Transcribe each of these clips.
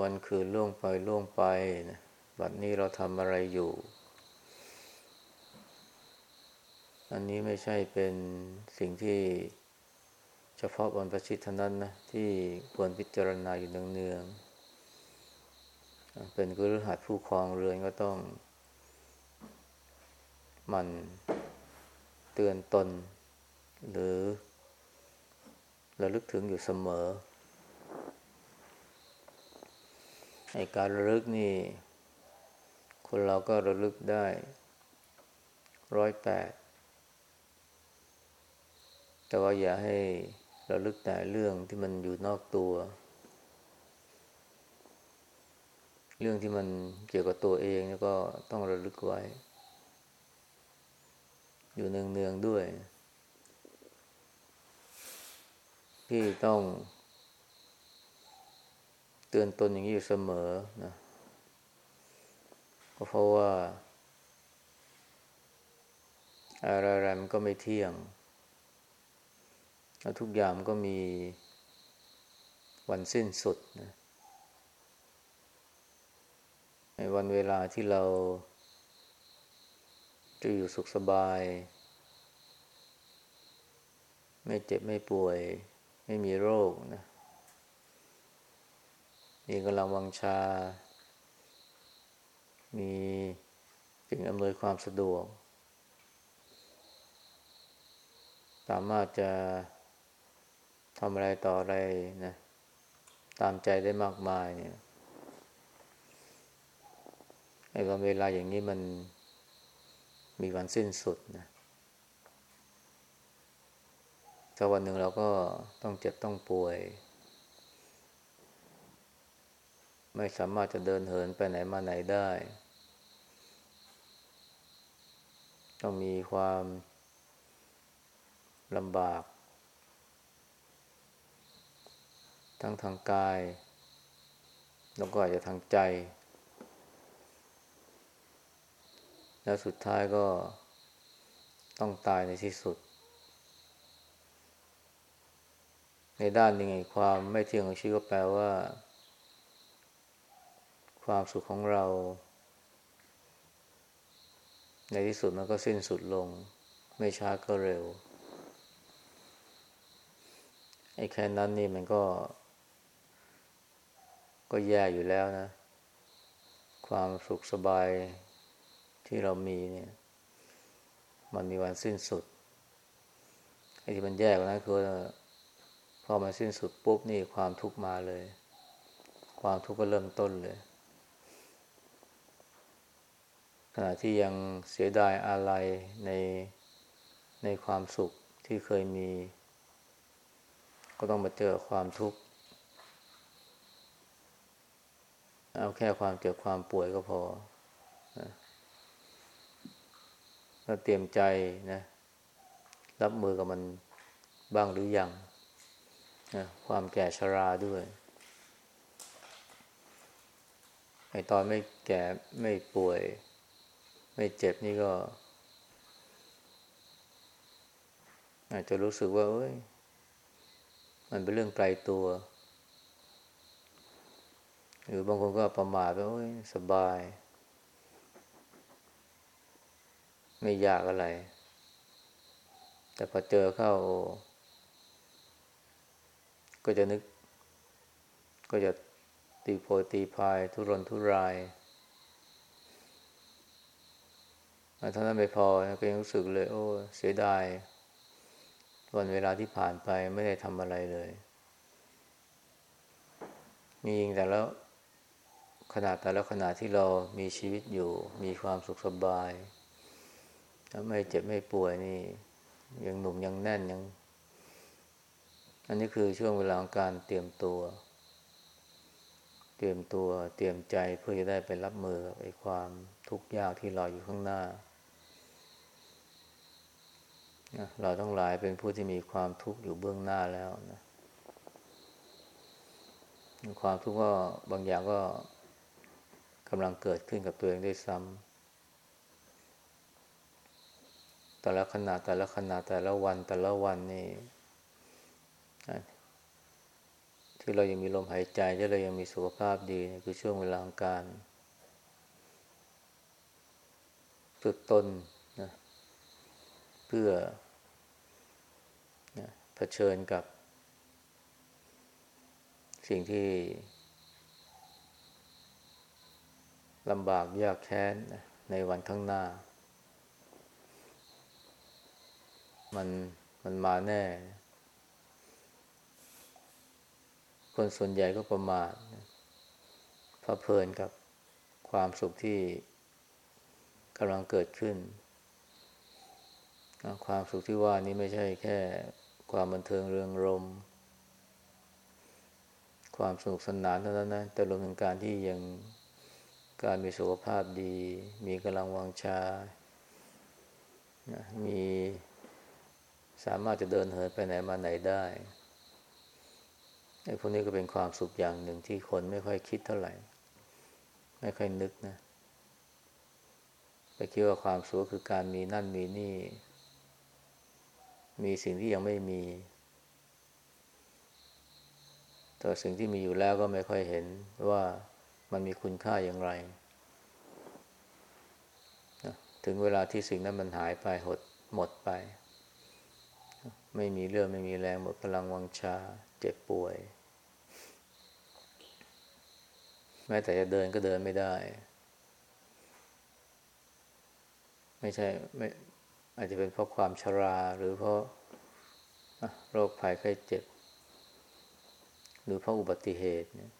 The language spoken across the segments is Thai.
วันคืนล่วงไปล่วงไปนะบัดนี้เราทำอะไรอยู่ อันนี้ไม่ใช่เป็นสิ่งที่เฉพาะวันประชิตเท่านั้นนะ ที่ควรพิจารณาอยู่เนืองๆเป็นกุลหัดผู้ครองเรือนก็ต้อง มันเตือนตน หรือระลึกถึงอยู่เสมอ ในการระลึกนี่ คนเราก็ระลึกได้ร้อยแปดแต่ว่าอย่าให้ระลึกแต่เรื่องที่มันอยู่นอกตัว เรื่องที่มันเกี่ยวกับตัวเองก็ต้องระลึกไว้ อยู่เนืองๆด้วย ที่ต้อง ตือนตนอย่างนี้อยู่เสมอนะก็เพราะว่าอะไรๆมันก็ไม่เที่ยง แล้วทุกอย่างก็มีวันสิ้นสุดนะในวันเวลาที่เรา จะอยู่สุขสบาย ไม่เจ็บไม่ป่วย ไม่มีโรคนะ มีกำลังวังชา มีสิ่งอำนวยความสะดวก สามารถจะทำอะไรต่ออะไรนะ ตามใจได้มากมายเนี่ยไอ้วันเวลาอย่างนี้มันมีวันสิ้นสุดนะถ้าวันหนึ่งเราก็ต้องเจ็บต้องป่วย ไม่สามารถจะเดินเหินไปไหนมาไหนได้ ต้องมีความลำบาก ทั้งทางกาย แล้วก็อาจจะทางใจ แล้วสุดท้ายก็ต้องตายในที่สุด ในด้านหนึ่งความไม่เที่ยงของชีวิตก็แปลว่า ความสุขของเรา ในที่สุดมันก็สิ้นสุดลง ไม่ช้าก็เร็ว ไอ้แค่นั้นนี่มันก็ ก็แย่อยู่แล้วนะ ความสุขสบายที่เรามีเนี่ย มันมีวันสิ้นสุดไอ้ที่มันแย่กว่านั้นคือพอมันสิ้นสุดปุ๊บนี่ความทุกข์มาเลย ความทุกข์ก็เริ่มต้นเลย ขณะที่ยังเสียดายอะไรในในความสุขที่เคยมี ก็ต้องมาเจอความทุกข์ เอาแค่ความเจ็บความป่วยก็พอนะก็เตรียมใจนะ รับมือกับมันบ้างหรือยังนะความแก่ชราด้วยไอตอนไม่แก่ไม่ป่วย ไม่เจ็บนี่ก็ อาจจะรู้สึกว่าเอ้ย มันเป็นเรื่องไกลตัว หรือบางคนก็ประมาทว่าโอ้ยสบาย ไม่ยากอะไร แต่พอเจอเข้า ก็จะนึก ก็จะตีโพตีพาย ทุรนทุราย เท่านั้นไม่พอก็ยังรู้สึกเลย โอ้ เสียดายวันเวลาที่ผ่านไปไม่ได้ทำอะไรเลย มียิงแต่แล้วขนาดแต่แล้วขนาดที่เรามีชีวิตอยู่ มีความสุขสบายแล้วไม่เจ็บไม่ป่วยนี่ ยังหนุ่มยังแน่นยัง อันนี้คือช่วงเวลาของการเตรียมตัว เตรียมตัวเตรียมใจเพื่อจะได้ไปรับมือกับไอ้ความทุกข์ยากที่รออยู่ข้างหน้า เราต้องหลายเป็นผู้ที่มีความทุกข์อยู่เบื้องหน้าแล้วนะความทุกข์ก็บางอย่างก็กำลังเกิดขึ้นกับตัวเองได้ซ้ำแต่ละขณะแต่ละขณะแต่ละวันแต่ละวันนี่ ที่เรายังมีลมหายใจที่เรายังมีสุขภาพดีคือช่วงเวลาของการฝึกตนนะเพื่อนะเผชิญกับ สิ่งที่ลำบากยากแค้นนะในวันข้างหน้า มันมันมาแน่ คนส่วนใหญ่ก็ประมาทพะเพลินกับความสุขที่กำลังเกิดขึ้น ความสุขที่ว่านี้ไม่ใช่แค่ความบันเทิงเรืองรม ความสนุกสนานเท่านั้นนะ แต่รวมถึงการที่ยังการมีสุขภาพดี มีกำลังวังชา มีสามารถจะเดินเหินไปไหนมาไหนได้ ไอ้พวกนี้ก็เป็นความสุขอย่างหนึ่งที่คนไม่ค่อยคิดเท่าไหร่ ไม่ค่อยนึกนะไปคิดว่าความสุขคือการมีนั่นมีนี่ มีสิ่งที่ยังไม่มีแต่สิ่งที่มีอยู่แล้วก็ไม่ค่อยเห็นว่ามันมีคุณค่าอย่างไร ถึงเวลาที่สิ่งนั้นมันหายไปหดหมดไป ไม่มีเรื่องไม่มีแรงหมดพลังวังชา เจ็บป่วย แม้แต่จะเดินก็เดินไม่ได้ ไม่ใช่ไม่อาจจะเป็นเพราะความชราหรือเพราะโรคภัยไข้เจ็บ หรือเพราะอุบัติเหตุเนี่ย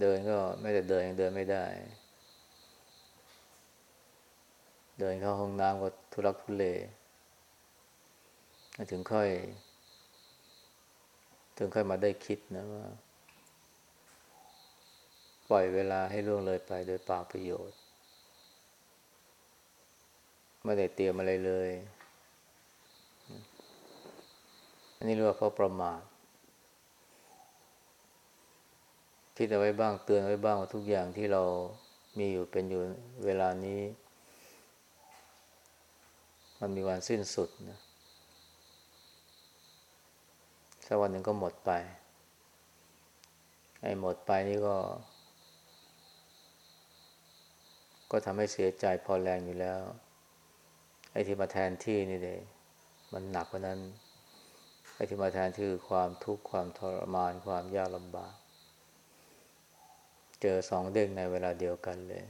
เดินก็ไม่แต่เดินยังเดินไม่ได้ เดินเข้าห้องน้ำก็ทุรักทุเลถึงค่อย ถึงค่อยมาได้คิดนะว่า ปล่อยเวลาให้ล่วงเลยไปโดยปากประโยชน์ไม่ได้เตรียมอะไรเลย อันนี้เรียกว่าเพราะประมาท คิดเอาไว้บ้างเตือนไว้บ้างว่าทุกอย่างที่เรามีอยู่เป็นอยู่เวลานี้ มันมีวันสิ้นสุดนะสักวันหนึ่งก็หมดไป ไอ้หมดไปนี่ก็ ก็ทำให้เสียใจพอแรงอยู่แล้ว ไอ้ที่มาแทนที่นี่เลยมันหนักกว่านั้น ไอ้ที่มาแทนที่คือความทุกข์ความทรมานความยากลำบาก เจอสองเด้งในเวลาเดียวกันเลย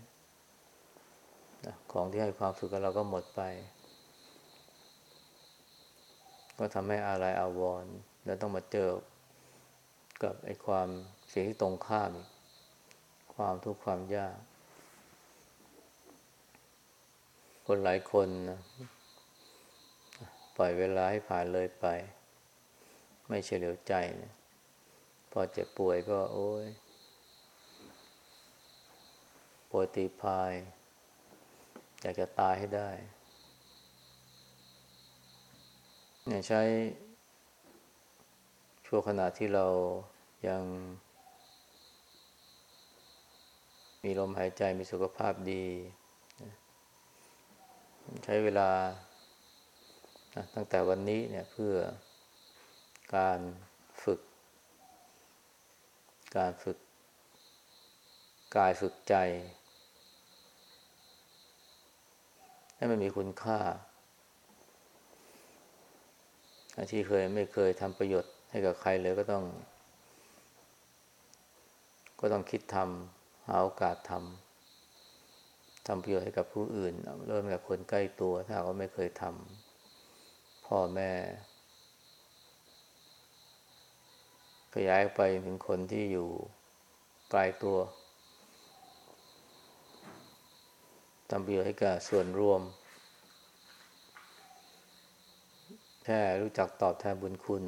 ของที่ให้ความสุขกับเราก็หมดไป ก็ทำให้อะไรอาวรณ์แล้วต้องมาเจอกับไอ้ความสิ่งที่ตรงข้ามความทุกข์ความยาก คนหลายคนนะปล่อยเวลาให้ผ่านเลยไป ไม่เฉลียวใจนะพอเจ็บป่วยก็โอ้ยป่วยตีพาย อยากจะตายให้ได้ เนี่ยใช้ช่วงขณะที่เรายัง มีลมหายใจมีสุขภาพดี ใช้เวลาตั้งแต่วันนี้เนี่ยเพื่อการฝึก การฝึกกายฝึกใจ ให้มันมีคุณค่าที่เคยไม่เคยทำประโยชน์ให้กับใครเลยก็ต้อง ก็ต้องคิดทำหาโอกาสทำ ทำประโยชน์ให้กับผู้อื่น เริ่มจากคนใกล้ตัว ถ้าเขาไม่เคยทำพ่อแม่ ขยายไปถึงคนที่อยู่ไกลตัวทำประโยชน์ให้กับส่วนรวม แค่รู้จักตอบแทนบุญคุณ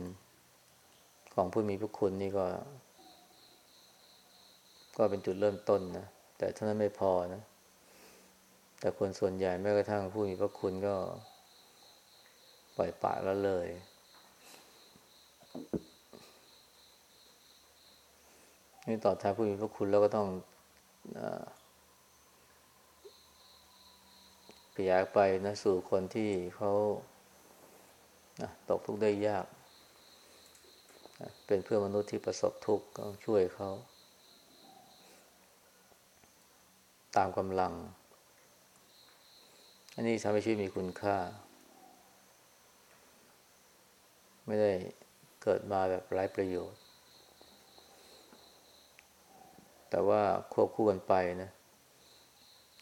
ของผู้มีพระคุณนี่ก็ ก็เป็นจุดเริ่มต้นนะ แต่เท่านั้นไม่พอนะ แต่คนส่วนใหญ่แม้กระทั่งผู้มีพระคุณก็ปล่อยปะแล้วเลย นี่ตอบแทนผู้มีพระคุณแล้วก็ต้องอขยายไปนะสู่คนที่เขาตกทุกข์ได้ยาก เป็นเพื่อนมนุษย์ที่ประสบทุกข์ก็ช่วยเขา ตามกำลัง อันนี้ทำให้ชีวิตมีคุณค่า ไม่ได้เกิดมาแบบไร้ประโยชน์ แต่ว่าควบคู่กันไปนะ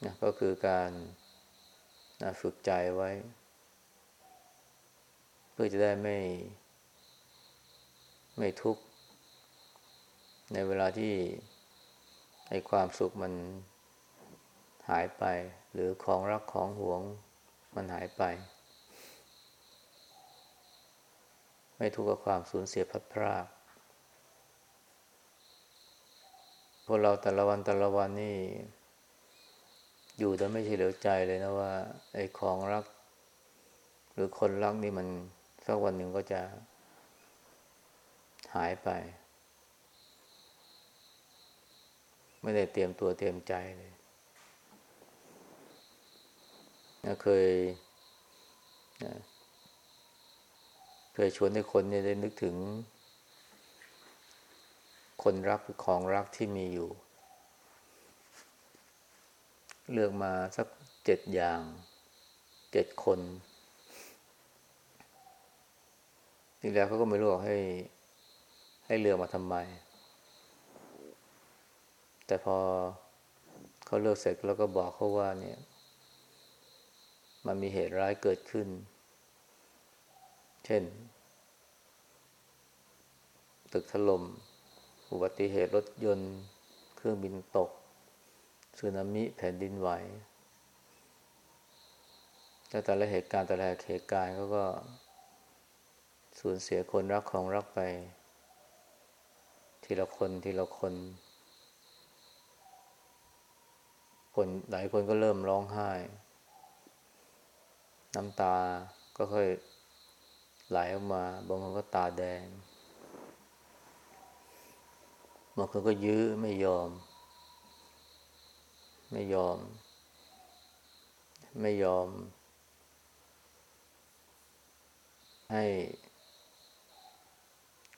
นะก็คือการนะฝึกใจไว้ เพื่อจะได้ไม่ ไม่ทุกข์ ในเวลาที่ไอความสุขมันหายไป หรือของรักของหวงมันหายไป ไม่ทุกข์กับความสูญเสียพัดพรากพวกเราแต่ละวันแต่ละวันนี่ อยู่แต่ไม่เฉลียวใจเลยนะว่า ไอ้ของรัก หรือคนรักนี่มันสักวันหนึ่งก็จะหายไป ไม่ได้เตรียมตัวเตรียมใจเลย เคยเคยชวนให้คนเนี่ยได้นึกถึง คนรักหรือของรักที่มีอยู่ เลือกมาสักเจ็ดอย่างเจ็ดคนทีแล้วเขาก็ไม่รู้ให้ ให้เลือกมาทำไม แต่พอเขาเลิกเสร็จแล้วก็บอกเขาว่าเนี่ย มันมีเหตุร้ายเกิดขึ้น เช่น ตึกถลม่ม อุบัติเหตุรถยนต์ เครื่องบินตกสึนามิแผ่นดินไหวแต่แต่ละเหตุการณ์แต่ละเหตุการณ์เขาก็สูญเสียคนรักของรักไป ทีละคนทีละคน คนหลายคนก็เริ่มร้องไห้ น้ำตาก็ค่อยไหลออกมา บางคนก็ตาแดง บางคนก็ยื้อไม่ยอม ไม่ยอม ไม่ยอม ให้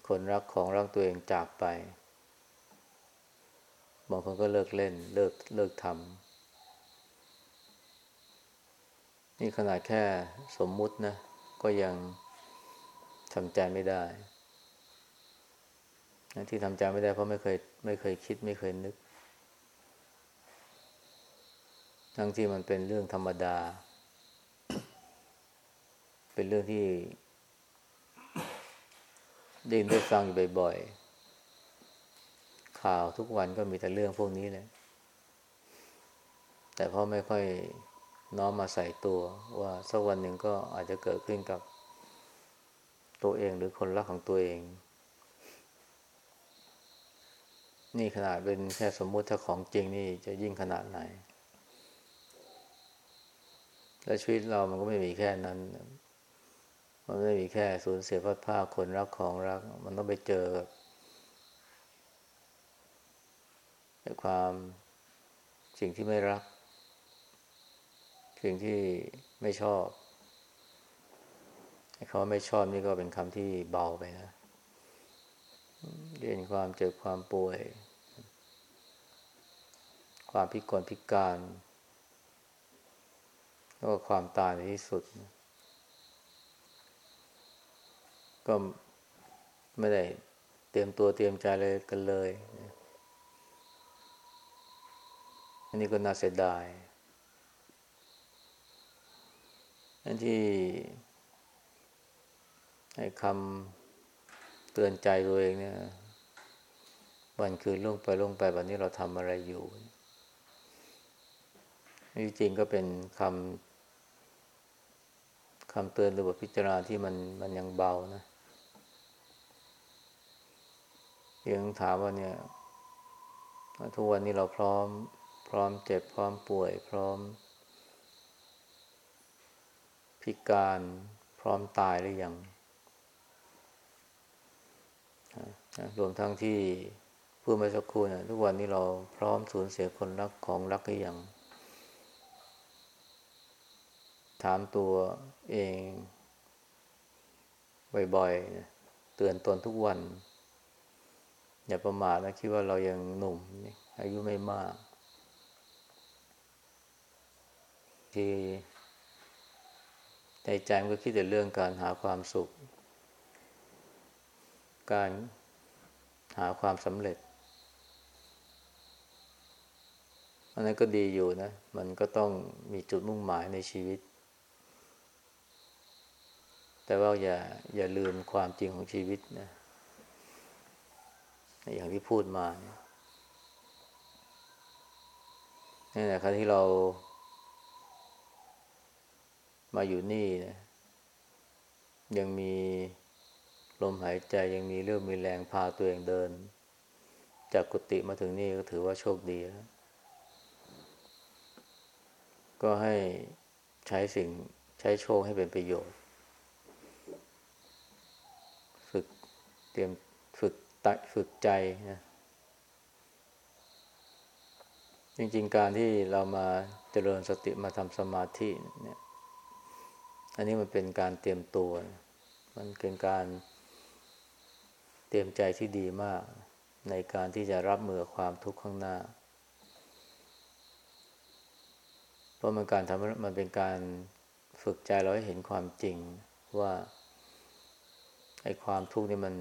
คนรักของรักตัวเองจากไป บางคนก็เลิกเล่น เลิกเลิกทำ นี่ขนาดแค่สมมุตินะ ก็ยังทำใจไม่ได้ที่ทำใจไม่ได้เพราะไม่เคยไม่เคยคิดไม่เคยนึก ทั้งที่มันเป็นเรื่องธรรมดา เป็นเรื่องที่ได้ยินได้ฟังอยู่บ่อยๆ ข่าวทุกวันก็มีแต่เรื่องพวกนี้เลยแต่พ่อไม่ค่อย น้อมมาใส่ตัวว่าสักวันหนึ่งก็อาจจะเกิดขึ้นกับตัวเองหรือคนรักของตัวเอง นี่ขนาดเป็นแค่สมมุติถ้าของจริงนี่จะยิ่งขนาดไหน และชีวิตเรามันก็ไม่มีแค่นั้น มันไม่มีแค่สูญเสียพัดผ้าคนรักของรัก มันต้องไปเจอกับความสิ่งที่ไม่รัก สิ่งที่ไม่ชอบคำว่าไม่ชอบนี่ก็เป็นคำที่เบาไปนะเรียนความเจ็บความป่วย ความพิกลพิการแล้วก็ความตายในที่สุด ก็ไม่ได้เตรียมตัวเตรียมใจเลยกันเลย อันนี้ก็น่าเสียดายอัน ที่ให้คำเตือนใจตัวเองเนี่ย วันคืนล่วงไปล่วงไปวันนี้เราทำอะไรอยู่นี่จริงก็เป็นคำคำเตือนหรือบทพิจารณาที่มันมันยังเบานะยังถามว่าเนี่ยทุกวันนี้เราพร้อม พร้อมเจ็บพร้อมป่วย พร้อม พิการพร้อมตายหรือยังรวมทั้งที่พูดมาสักครู่นี่ยทุกวันนี้เราพร้อมสูญเสียคนรักของรักหรือยัง ถามตัวเองบ่อยๆเตือนตนทุกวัน อย่าประมาทนะคิดว่าเรายังหนุ่ม อายุไม่มาก ที่ ในใจมันก็คิดแต่เรื่องการหาความสุข การหาความสำเร็จ อันนั้นก็ดีอยู่นะ มันก็ต้องมีจุดมุ่งหมายในชีวิต แต่ว่าอย่าอย่าลืมความจริงของชีวิตนะ อย่างที่พูดมาเนี่ยนี่แหละครับที่เรา มาอยู่นี่นะยังมีลมหายใจยังมีเรื่องมีแรงพาตัวเองเดิน จากกุฏิมาถึงนี่ก็ถือว่าโชคดีแล้วก็ให้ใช้สิ่งใช้โชคให้เป็นประโยชน์ ฝึกเตรียมฝึกตัฝึกใจนะจริงๆการที่เรามาเจริญสติมาทำสมาธิเนี่ย อันนี้มันเป็นการเตรียมตัว มันเป็นการเตรียมใจที่ดีมาก ในการที่จะรับมือความทุกข์ข้างหน้า เพราะมันการทำมันเป็นการฝึกใจเราให้เห็นความจริงว่าไอ้ความทุกข์นี่มัน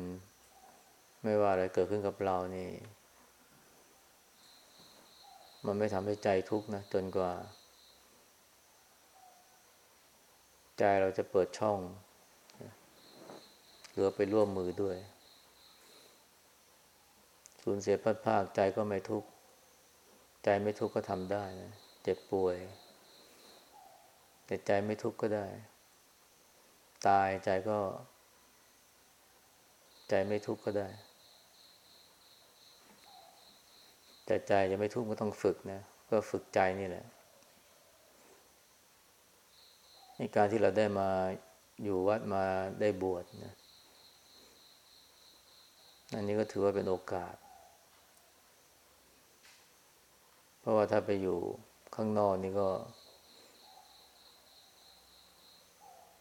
ไม่ว่าอะไรเกิดขึ้นกับเรานี่ มันไม่ทำให้ใจทุกข์นะจนกว่า ใจเราจะเปิดช่องหรือไปร่วมมือด้วย สูญเสียพัดภาคใจก็ไม่ทุกข์ ใจไม่ทุกข์ก็ทำได้นะ เจ็บป่วย แต่ใจไม่ทุกข์ก็ได้ ตายใจก็ ใจไม่ทุกข์ก็ได้แต่ใจจะไม่ทุกข์ก็ต้องฝึกนะ ก็ฝึกใจนี่แหละ ในการที่เราได้มาอยู่วัดมาได้บวชนะอันนี้ก็ถือว่าเป็นโอกาส เพราะว่าถ้าไปอยู่ข้างนอกนี่ก็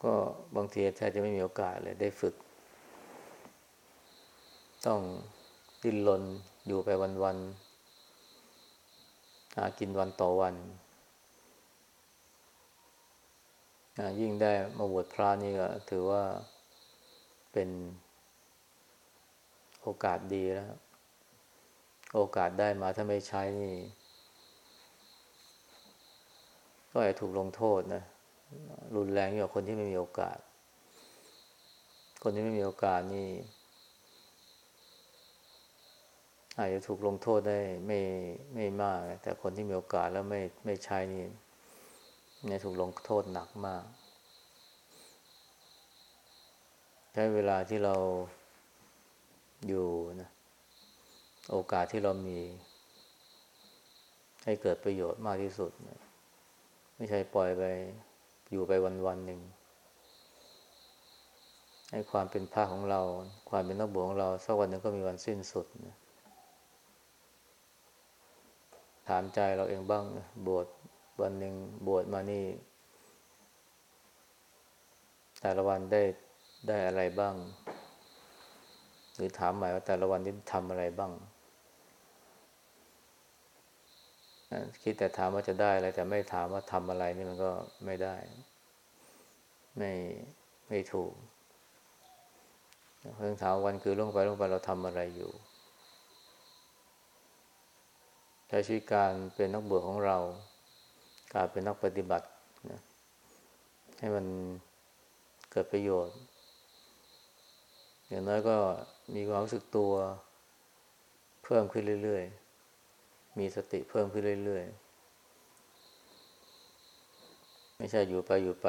ก็บางทีแทบจะไม่มีโอกาสเลยได้ฝึก ต้องดิ้นรนอยู่ไปวันๆหากินวันต่อวัน ยิ่งได้มาบวชพระนี่ก็ถือว่าเป็นโอกาสดีแล้ว โอกาสได้มาถ้าไม่ใช้นี่ ก็อาจถูกลงโทษนะ รุนแรงกว่าคนที่ไม่มีโอกาส คนที่ไม่มีโอกาสนี่อาจจะถูกลงโทษได้ไม่ไม่มาก แต่คนที่มีโอกาสแล้วไม่ไม่ใช้นี่ เนี่ยถูกลงโทษหนักมาก ใช้เวลาที่เราอยู่นะโอกาสที่เรามี ให้เกิดประโยชน์มากที่สุดนะไม่ใช่ปล่อยไป อยู่ไปวันวันหนึ่ง ให้ความเป็นภาคของเรา ความเป็นนักบวชของเราสักวันหนึ่งก็มีวันสิ้นสุดนะถามใจเราเองบ้างนะบวช วันหนึ่งบวชมานี่ แต่ละวันได้ได้อะไรบ้าง หรือถามหม่ว่าแต่ละวันนี้ทำอะไรบ้าง คิดแต่ถามว่าจะได้อะไรแต่ไม่ถามว่าทำอะไรนี่มันก็ไม่ได้ ไม่ไม่ถูกเพิ่งถามวันคือล่วงไปล่วงไปเราทำอะไรอยู่ใช้ชีวิตการเป็นนักบวชของเรา การเป็นนักปฏิบัตินะให้มันเกิดประโยชน์ อย่างน้อยก็มีความรู้สึกตัวเพิ่มขึ้นเรื่อยๆ มีสติเพิ่มขึ้นเรื่อยๆ ไม่ใช่อยู่ไปอยู่ไป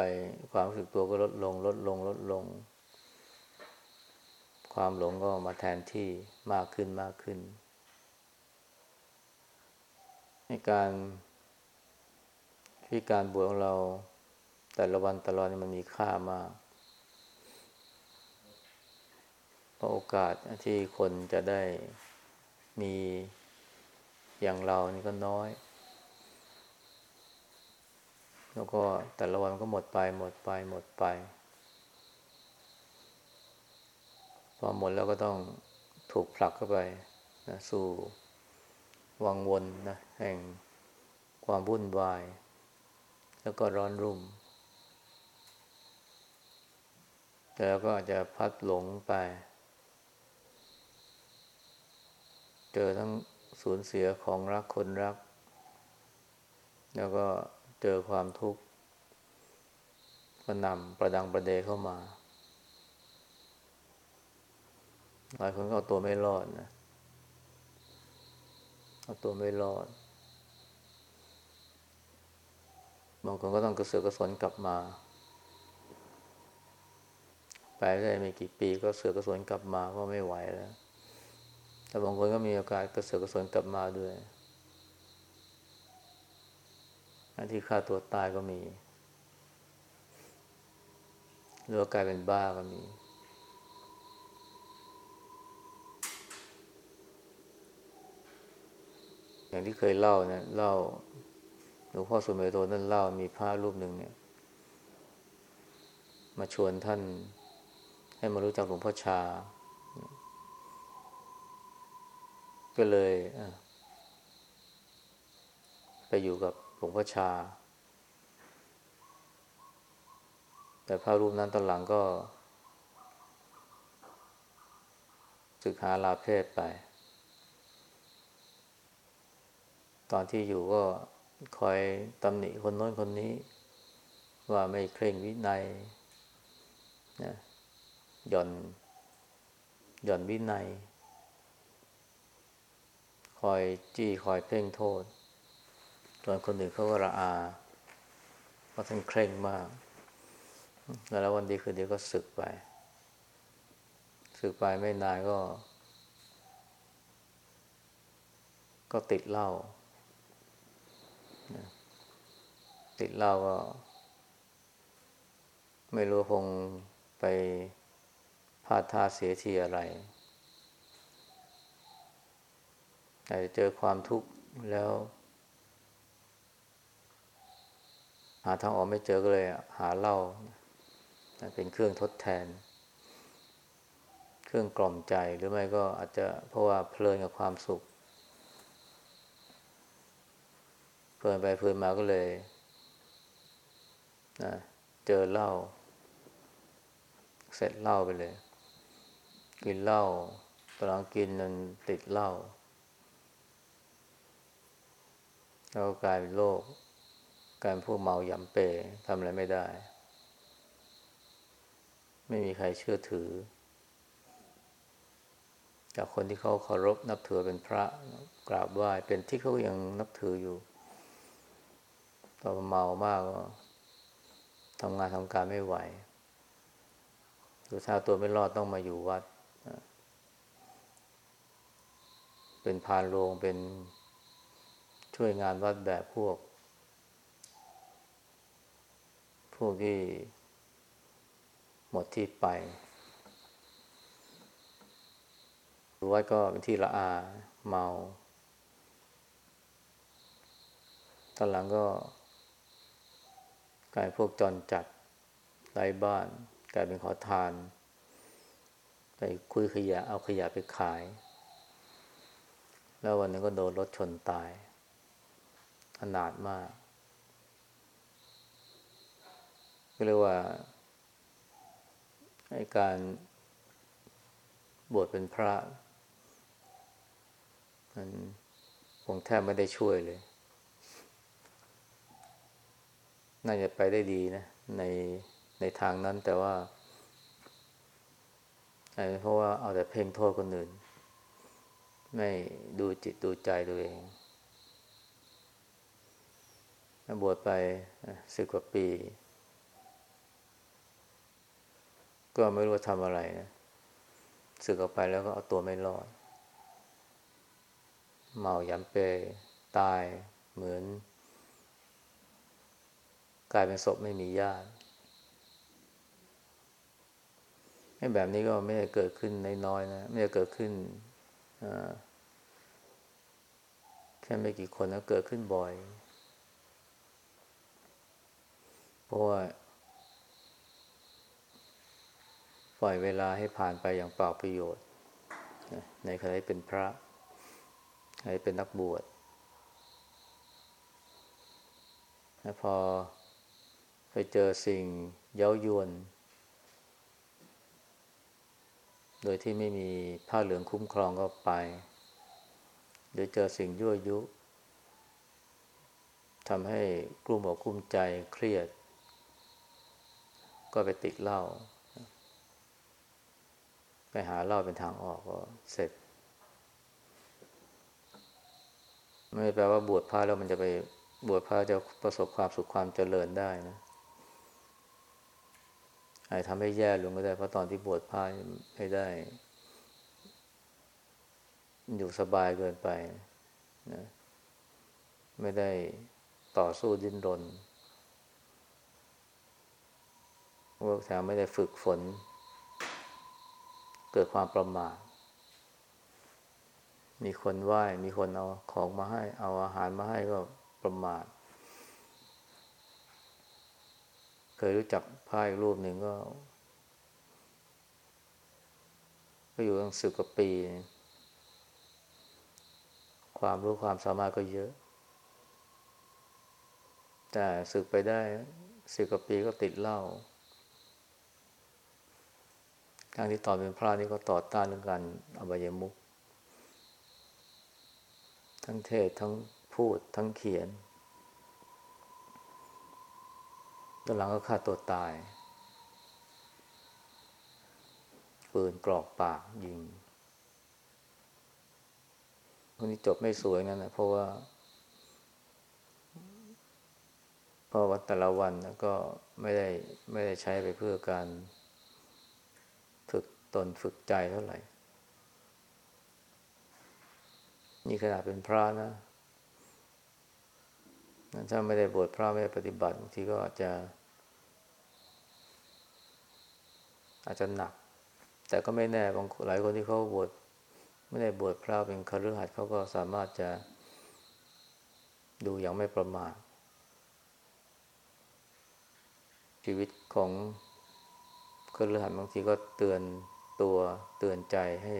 ความรู้สึกตัวก็ลดลง ลดลง ลดลง ความหลงก็มาแทนที่มากขึ้นมากขึ้นในการ ที่การบวชของเราแต่ละวันตลอดนี่มันมีค่ามากเพราะโอกาสที่คนจะได้มีอย่างเรานี่ก็น้อย แล้วก็แต่ละวันก็หมดไปหมดไปหมดไป พอหมดแล้วก็ต้องถูกผลักเข้าไปนะสู่วังวนนะแห่งความวุ่นวาย แล้วก็ร้อนรุ่ม แล้วก็อาจจะพัดหลงไป เจอทั้งสูญเสียของรักคนรัก แล้วก็เจอความทุกข์ก็นำประดังประเดเข้ามา หลายคนก็เอาตัวไม่รอดนะเอาตัวไม่รอด บางคนก็ต้องกระเสือกกระสนกลับมา ไปได้ไม่กี่ปีก็เสือกกระสนกลับมาเพราะไม่ไหวแล้ว แต่บางคนก็มีโอกาสกระเสือกกระสนกลับมาด้วยที่ฆ่าตัวตายก็มีหรือว่ากลายเป็นบ้าก็มี อย่างที่เคยเล่านะเล่า ลวงพ่อสุเมโตนั่นเล่ามีพระรูปหนึ่งเนี่ย มาชวนท่าน ให้มารู้จักหลวงพ่อชา ก็เลยไปอยู่กับหลวงพ่อชา แต่พระรูปนั้นตอนหลังก็ศึกหาลาเพศไป ตอนที่อยู่ก็ คอยตำหนิคนโน้นคนนี้ ว่าไม่เคร่งวินัยนะหย่อนหย่อนวินัย คอยจี้คอยเพ่งโทษจนคนอื่นเขาก็ระอาเพราะท่านเคร่งมาก แล้ววันดีคือเดียวก็สึกไป สึกไปไม่นานก็ ก็ติดเหล้า ติดเหล้าก็ ไม่รู้คงไปพลาดท่าเสียทีอะไรอาจจะเจอความทุกข์แล้ว หาทางออกไม่เจอก็เลย หาเหล้าเป็นเครื่องทดแทน เครื่องกล่อมใจหรือไม่ก็อาจจะเพราะว่าเพลินกับความสุขเพลินไปเพลินมาก็เลย นะเจอเหล้าเสร็จเหล้าไปเลย กินเหล้าตอนกินนั้นติดเหล้าแล้วกลายเป็นโรคการพวกเมาหยำเปทำอะไรไม่ได้ ไม่มีใครเชื่อถือ จากคนที่เขาเคารพนับถือเป็นพระกราบไหว้เป็นที่เขายังนับถืออยู่ตอนเมามากก็ ทำงานทำการไม่ไหวดูท้าตัวไม่รอดต้องมาอยู่วัด เป็นพานโรงเป็นช่วยงานวัดแบบพวก พวกที่หมดที่ไปหรือว่าก็เป็นที่ละอาเมาตอนหลังก็ กลายพวกจรจัดไร้บ้าน กลายเป็นขอทาน ไปคุยขยะเอาขยะไปขาย แล้ววันนึงก็โดนรถชนตายขนาดมากก็เรียกว่าในการบวชเป็นพระ มันคงแทบไม่ได้ช่วยเลย น่าจะไปได้ดีนะ ในในทางนั้นแต่ว่าเพราะว่าเอาแต่เพ่งโทษคนอื่น ไม่ดูจิตดูใจตัวเองบวชไปสิบกว่าปี ก็ไม่รู้ว่าทำอะไรนะสึกออกไปแล้วก็เอาตัวไม่รอด เมายำเปตายเหมือน กลายเป็นศพไม่มีญาติแบบนี้ก็ไม่ได้เกิดขึ้นน้อยๆนะ ไม่ได้เกิดขึ้นแค่ไม่กี่คนนะเกิดขึ้นบ่อย เพราะว่าปล่อยเวลาให้ผ่านไปอย่างเปล่าประโยชน์ ในขณะที่เป็นพระให้เป็นนักบวชแล้พอ เจอสิ่งเย้ายวน โดยที่ไม่มีผ้าเหลืองคุ้มครองก็ไป หรือเจอสิ่งยั่วยุทำให้กลุ่มอกกลุ้มใจเครียด ก็ไปติดเหล้าไปหาเหล้าเป็นทางออกก็เสร็จ ไม่แปลว่าบวชพระแล้วมันจะไปบวชพระจะประสบความสุขความเจริญได้นะ อาจทำให้แย่ลงก็ได้ เพราะตอนที่บวชพระไม่ได้ อยู่สบายเกินไปนะไม่ได้ต่อสู้ดิ้นรนพวกแถวไม่ได้ฝึกฝน เกิดความประมาทมีคนไหว้ มีคนเอาของมาให้ เอาอาหารมาให้ก็ประมาท เคยรู้จัก พระอีกรูปหนึ่งก็ ก็อยู่ตั้งสิบกว่าปี ความรู้ความสามารถก็เยอะ แต่ศึกไปได้สิบกว่าปีก็ติดเหล้าทางที่ต่อเป็นพระนี่ก็ต่อต้านเรื่องการอบายมุกทั้งเทศทั้งพูดทั้งเขียน ตอนหลังก็ฆ่าตัวตายปืนกรอกปากยิงคนนี้จบไม่สวยนั่นนะเพราะว่าเพราะวันแต่ละวันก็ไม่ได้ไม่ได้ใช้ไปเพื่อการฝึกตนฝึกใจเท่าไหร่ นี่ขนาดเป็นพระนะถ้าไม่ได้บวชพระไม่ได้ปฏิบัติบางทีก็อาจจะ อาจจะหนัก แต่ก็ไม่แน่บางหลายคนที่เขาบวชไม่ได้บวชพระเป็นคฤหัสถ์เขาก็สามารถจะดูอย่างไม่ประมาทชีวิตของคฤหัสถ์บางทีก็เตือนตัวเตือนใจให้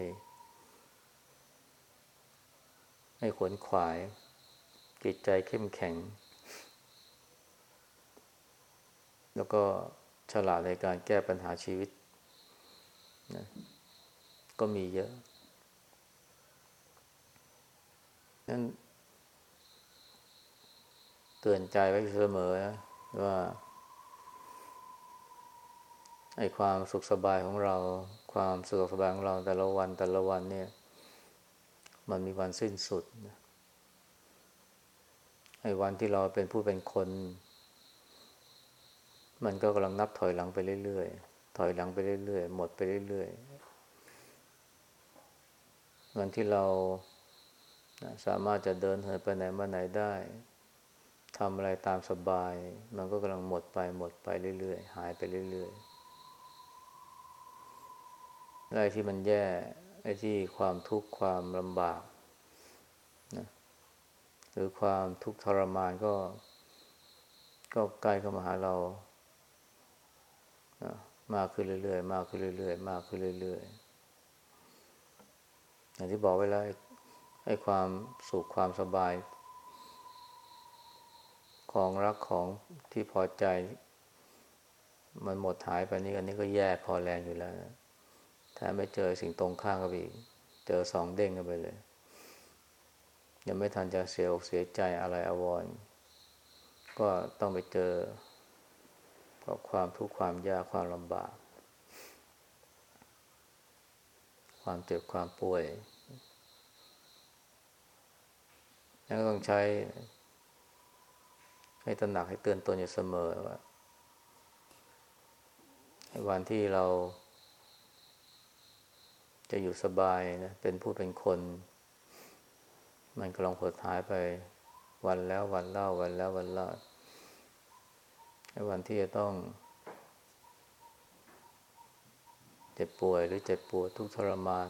ให้ขวนขวาย จิตใจเข้มแข็ง แล้วก็ฉลาดในการแก้ปัญหาชีวิต นะก็มีเยอะนั้นเตือนใจไว้เสมอนะว่าไอ้ความสุขสบายของเรา ความสุขสบายของเราแต่ละวันแต่ละวันเนี่ย มันมีวันสิ้นสุดไอ้วันที่เราเป็นผู้เป็นคน มันก็กำลังนับถอยหลังไปเรื่อยๆ ถอยหลังไปเรื่อยๆ หมดไปเรื่อยๆวันที่เราสามารถจะเดินเหินไปไหนมาไหนได้ทำอะไรตามสบาย มันก็กำลังหมดไปหมดไปเรื่อยๆ หายไปเรื่อยๆอะไรที่มันแย่ไอ้ที่ความทุกข์ความลำบากนะหรือความทุกข์ทรมานก็ ก็ใกล้เข้ามาหาเรานะ มากขึ้นเรื่อยๆ มากขึ้นเรื่อยๆ มากขึ้นเรื่อยๆ อย่างที่บอกไว้แล้วไอ้ความสุขความสบาย ของรักของที่พอใจ มันหมดหายไปนี่อันนี้ก็แย่พอแรงอยู่แล้วนะถ้าไม่เจอสิ่งตรงข้ามก็ไปเจอสองเด้งกันไปเลย ยังไม่ทันจะเสียอกเสียใจอะไรอววรก็ต้องไปเจอ กับความทุกข์ความยากความลำบาก ความเจ็บความป่วยยังต้องใช้ ให้ตระหนักให้เตือนตนอยู่เสมอว่าวันที่เรา จะอยู่สบายนะเป็นผู้เป็นคน มันกำลังหดหายไปวันแล้ววันเล่าวันแล้ววันเล่า วันที่จะต้อง เจ็บป่วยหรือเจ็บปวดทุกทรมาน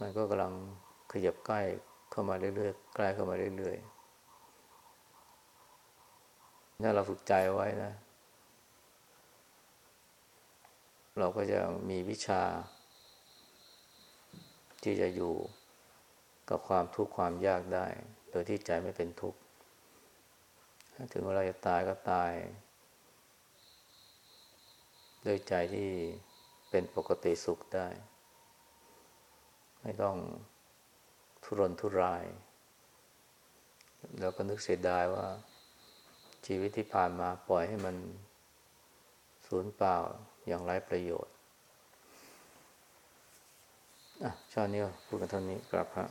มันก็กำลังขยับใกล้เข้ามาเรื่อยๆใกล้เข้ามาเรื่อยๆถ้าเราฝึกใจไว้นะ เราก็จะมีวิชา ที่จะอยู่กับความทุกข์ความยากได้ โดยที่ใจไม่เป็นทุกข์ ถึงเวลาจะตายก็ตายด้วยใจที่เป็นปกติสุขได้ ไม่ต้องทุรนทุราย แล้วก็นึกเสียดายว่า ชีวิตที่ผ่านมาปล่อยให้มันสูญเปล่าอย่างไร้ประโยชน์ อะชาตินี้พูดกันเท่านี้กลับครับ